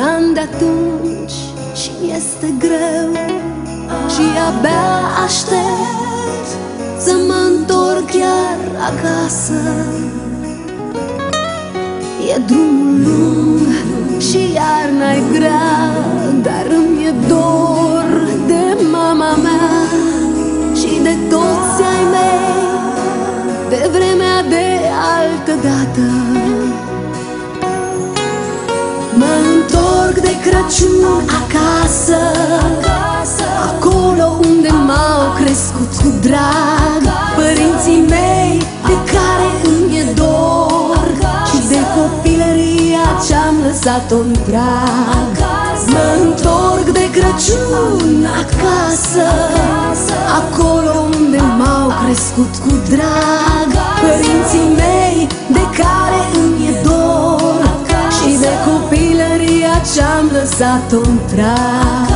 an de atunci și este greu Și abia aștept să mă întorc chiar acasă. E drumul lung și iarna e grea Dar îmi e dor de mama mea și de tot întorc de Crăciun acasă Acolo unde m-au crescut cu drag Părinții mei de care îmi e dor. Și de copilăria ce-am lăsat-o în prag Mă întorc de Crăciun acasă Acolo unde m-au crescut cu drag Părinții mei de care îmi e dor copilăria ce-am lăsat-o în prag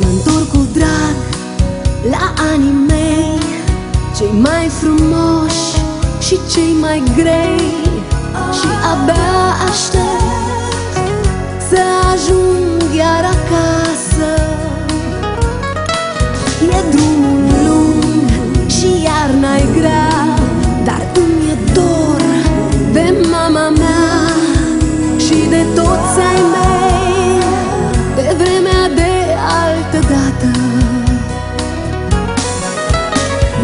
Mă întorc cu drag la anii mei Cei mai frumoși și cei mai grei. Și abia aștept Și de toți ai mei De vremea de altă dată.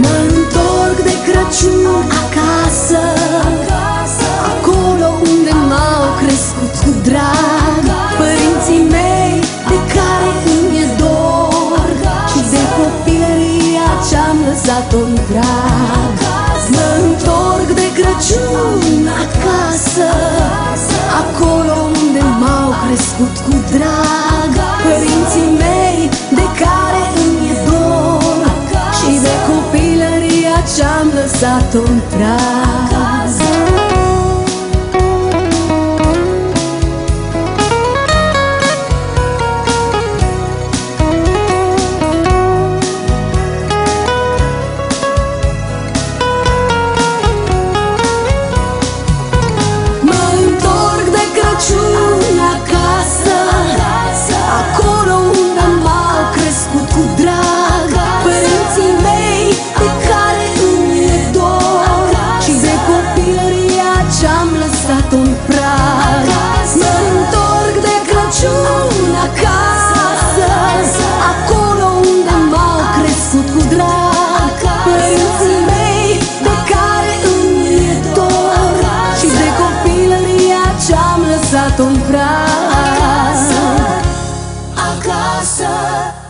Mă întorc de Crăciun acasă Acolo unde m-au crescut cu drag Părinții mei de care îmi e dor. Și de copilăria ce-am lăsat-o în drag. Mă întorc de Crăciun crescut cu drag Părinții mei de care îmi e dor. Și de copilăria ce-am lăsat-o în prag A casa. A casa.